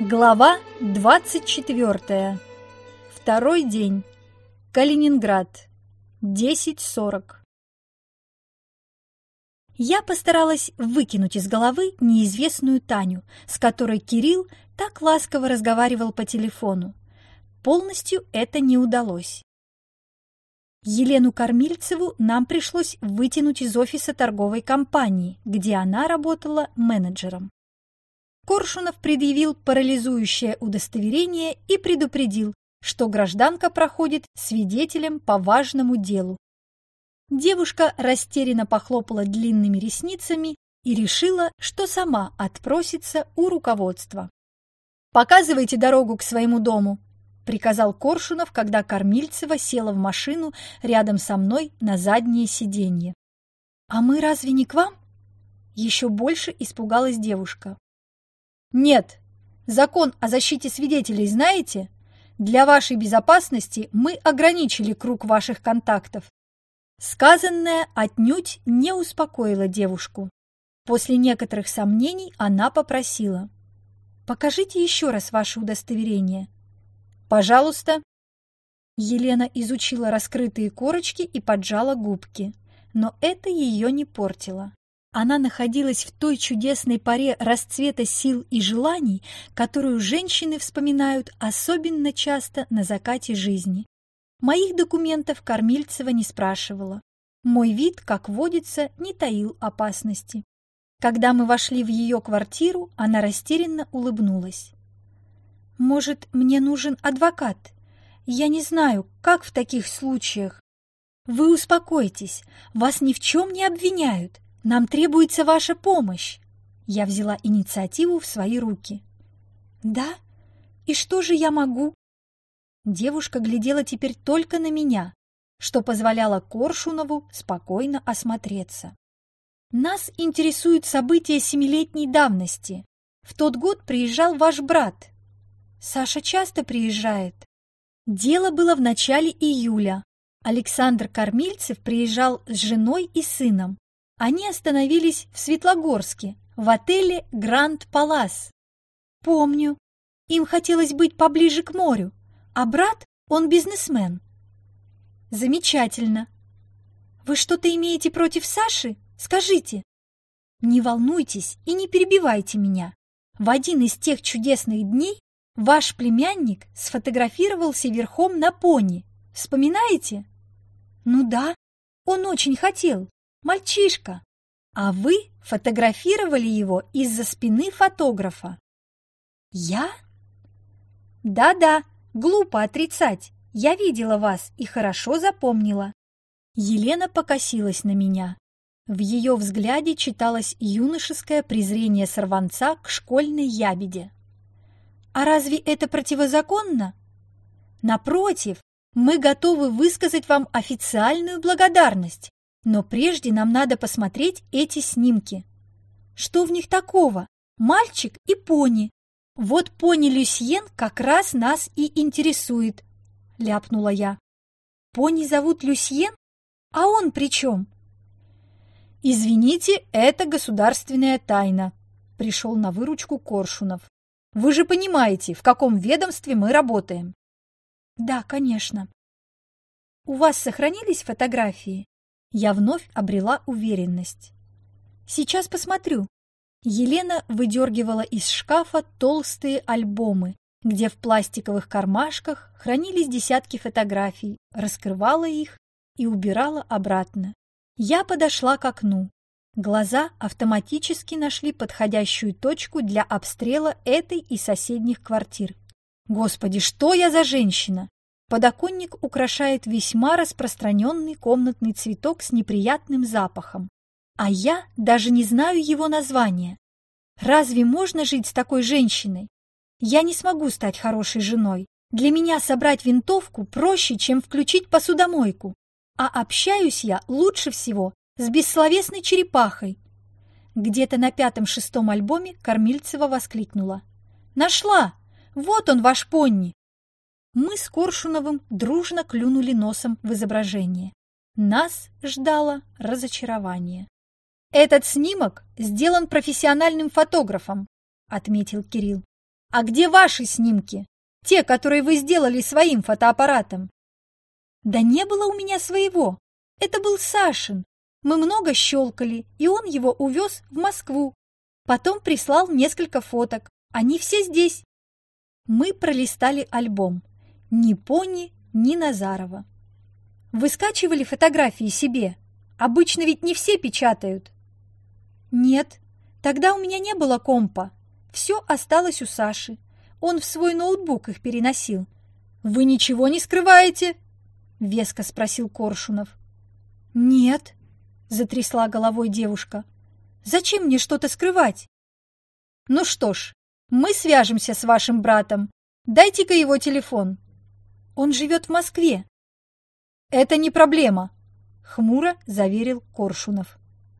Глава 24. Второй день. Калининград. 10.40. Я постаралась выкинуть из головы неизвестную Таню, с которой Кирилл так ласково разговаривал по телефону. Полностью это не удалось. Елену Кормильцеву нам пришлось вытянуть из офиса торговой компании, где она работала менеджером. Коршунов предъявил парализующее удостоверение и предупредил, что гражданка проходит свидетелем по важному делу. Девушка растерянно похлопала длинными ресницами и решила, что сама отпросится у руководства. «Показывайте дорогу к своему дому», — приказал Коршунов, когда Кормильцева села в машину рядом со мной на заднее сиденье. «А мы разве не к вам?» Еще больше испугалась девушка. Нет. Закон о защите свидетелей знаете? Для вашей безопасности мы ограничили круг ваших контактов. Сказанное отнюдь не успокоило девушку. После некоторых сомнений она попросила. «Покажите еще раз ваше удостоверение». «Пожалуйста». Елена изучила раскрытые корочки и поджала губки, но это ее не портило. Она находилась в той чудесной паре расцвета сил и желаний, которую женщины вспоминают особенно часто на закате жизни. Моих документов Кормильцева не спрашивала. Мой вид, как водится, не таил опасности. Когда мы вошли в ее квартиру, она растерянно улыбнулась. «Может, мне нужен адвокат? Я не знаю, как в таких случаях. Вы успокойтесь, вас ни в чем не обвиняют. Нам требуется ваша помощь. Я взяла инициативу в свои руки. Да? И что же я могу? Девушка глядела теперь только на меня, что позволяло Коршунову спокойно осмотреться. Нас интересуют события семилетней давности. В тот год приезжал ваш брат. Саша часто приезжает. Дело было в начале июля. Александр Кормильцев приезжал с женой и сыном. Они остановились в Светлогорске, в отеле «Гранд Палас». Помню. Им хотелось быть поближе к морю, а брат, он бизнесмен. Замечательно. Вы что-то имеете против Саши? Скажите. Не волнуйтесь и не перебивайте меня. В один из тех чудесных дней ваш племянник сфотографировался верхом на пони. Вспоминаете? Ну да, он очень хотел. Мальчишка! А вы фотографировали его из-за спины фотографа. Я? Да-да, глупо отрицать. Я видела вас и хорошо запомнила. Елена покосилась на меня. В ее взгляде читалось юношеское презрение сорванца к школьной ябеде. «А разве это противозаконно?» «Напротив, мы готовы высказать вам официальную благодарность. Но прежде нам надо посмотреть эти снимки. Что в них такого? Мальчик и пони. Вот пони Люсьен как раз нас и интересует, ляпнула я. Пони зовут Люсьен? А он при чем? Извините, это государственная тайна, пришел на выручку Коршунов. Вы же понимаете, в каком ведомстве мы работаем. Да, конечно. У вас сохранились фотографии? Я вновь обрела уверенность. «Сейчас посмотрю». Елена выдергивала из шкафа толстые альбомы, где в пластиковых кармашках хранились десятки фотографий, раскрывала их и убирала обратно. Я подошла к окну. Глаза автоматически нашли подходящую точку для обстрела этой и соседних квартир. Господи, что я за женщина! Подоконник украшает весьма распространенный комнатный цветок с неприятным запахом. А я даже не знаю его названия. Разве можно жить с такой женщиной? Я не смогу стать хорошей женой. Для меня собрать винтовку проще, чем включить посудомойку. А общаюсь я лучше всего с бессловесной черепахой. Где-то на пятом-шестом альбоме Кормильцева воскликнула. «Нашла! Вот он, ваш понни! Мы с Коршуновым дружно клюнули носом в изображение. Нас ждало разочарование. «Этот снимок сделан профессиональным фотографом», — отметил Кирилл. А где ваши снимки? Те, которые вы сделали своим фотоаппаратом? Да не было у меня своего. Это был Сашин. Мы много щелкали, и он его увез в Москву. Потом прислал несколько фоток. Они все здесь. Мы пролистали альбом. Ни Пони, ни Назарова. Вы скачивали фотографии себе? Обычно ведь не все печатают. Нет, тогда у меня не было компа. Все осталось у Саши. Он в свой ноутбук их переносил. Вы ничего не скрываете? Веско спросил Коршунов. Нет, затрясла головой девушка. Зачем мне что-то скрывать? Ну что ж, мы свяжемся с вашим братом. Дайте-ка его телефон. Он живет в Москве. Это не проблема, хмуро заверил Коршунов.